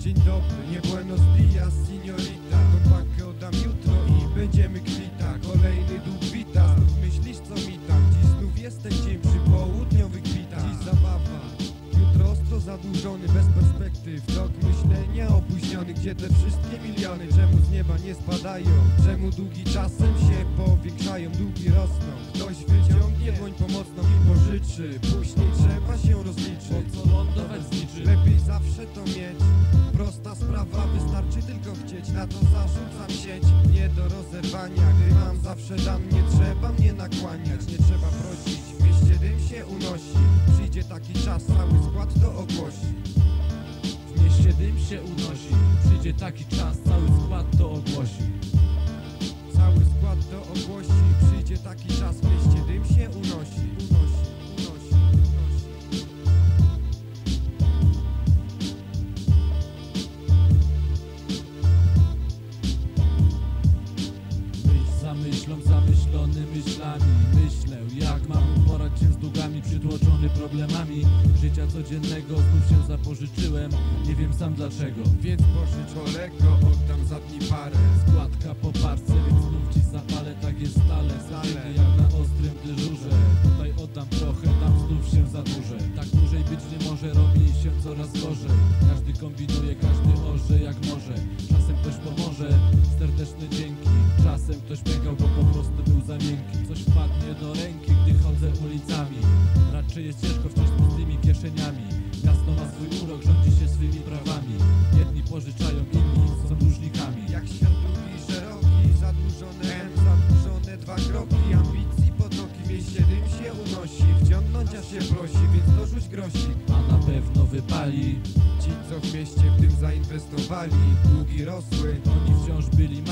Dzień dobry, nie buenos dias, signorita Tą pakę oddam jutro i będziemy kwita. Kolejny dług wita, znów myślisz co mi tam? Dziś znów jesteś dzień przy południowych kwitach Dziś zabawa, jutro ostro zadłużony Bez perspektyw, tok myślenia opóźniony Gdzie te wszystkie miliony, czemu z nieba nie spadają? Czemu długi czasem się powiększają? Długi rosną, ktoś wyciągnie dłoń pomocną i pożyczy. Później trzeba się rozliczyć Na to zarzucam sieć Nie do rozerwania. Gdy mam zawsze dam Nie trzeba mnie nakłaniać. Nie trzeba prosić W mieście dym się unosi. Przyjdzie taki czas Cały skład to ogłosi. W mieście dym się unosi. Przyjdzie taki czas, cały skład to ogłosi. Cały skład to ogłosi. Przyjdzie taki czas W mieście dym się unosi zamyślą, zamyślony myślami. Myślę, jak mam uporać się z długami Przytłoczony problemami. Życia codziennego znów się zapożyczyłem. Nie wiem sam dlaczego. Więc pożycz Olego Oddam za dni parę. Składka po parce, więc znów ci zapalę. Tak jest stale, stale. Jak na ostrym dyżurze. Tutaj oddam trochę, tam znów się zadłużę. Tak dłużej być nie może, robi się coraz gorzej ktoś pękał, bo po prostu był za miękki. Coś wpadnie do ręki, gdy chodzę ulicami. Raczej jest ciężko wciąż z pustymi kieszeniami. Miasto ma swój urok, rządzi się swymi prawami. Jedni pożyczają, inni są dłużnikami. Jak świat długi, szeroki, zadłużone M, zadłużone dwa kroki. Ambicji potoki, mieście dym się unosi. Wciągnąć aż się prosi, więc dorzuć grosik A na pewno wypali. Ci co w mieście w tym zainwestowali Długi rosły, Oni wciąż byli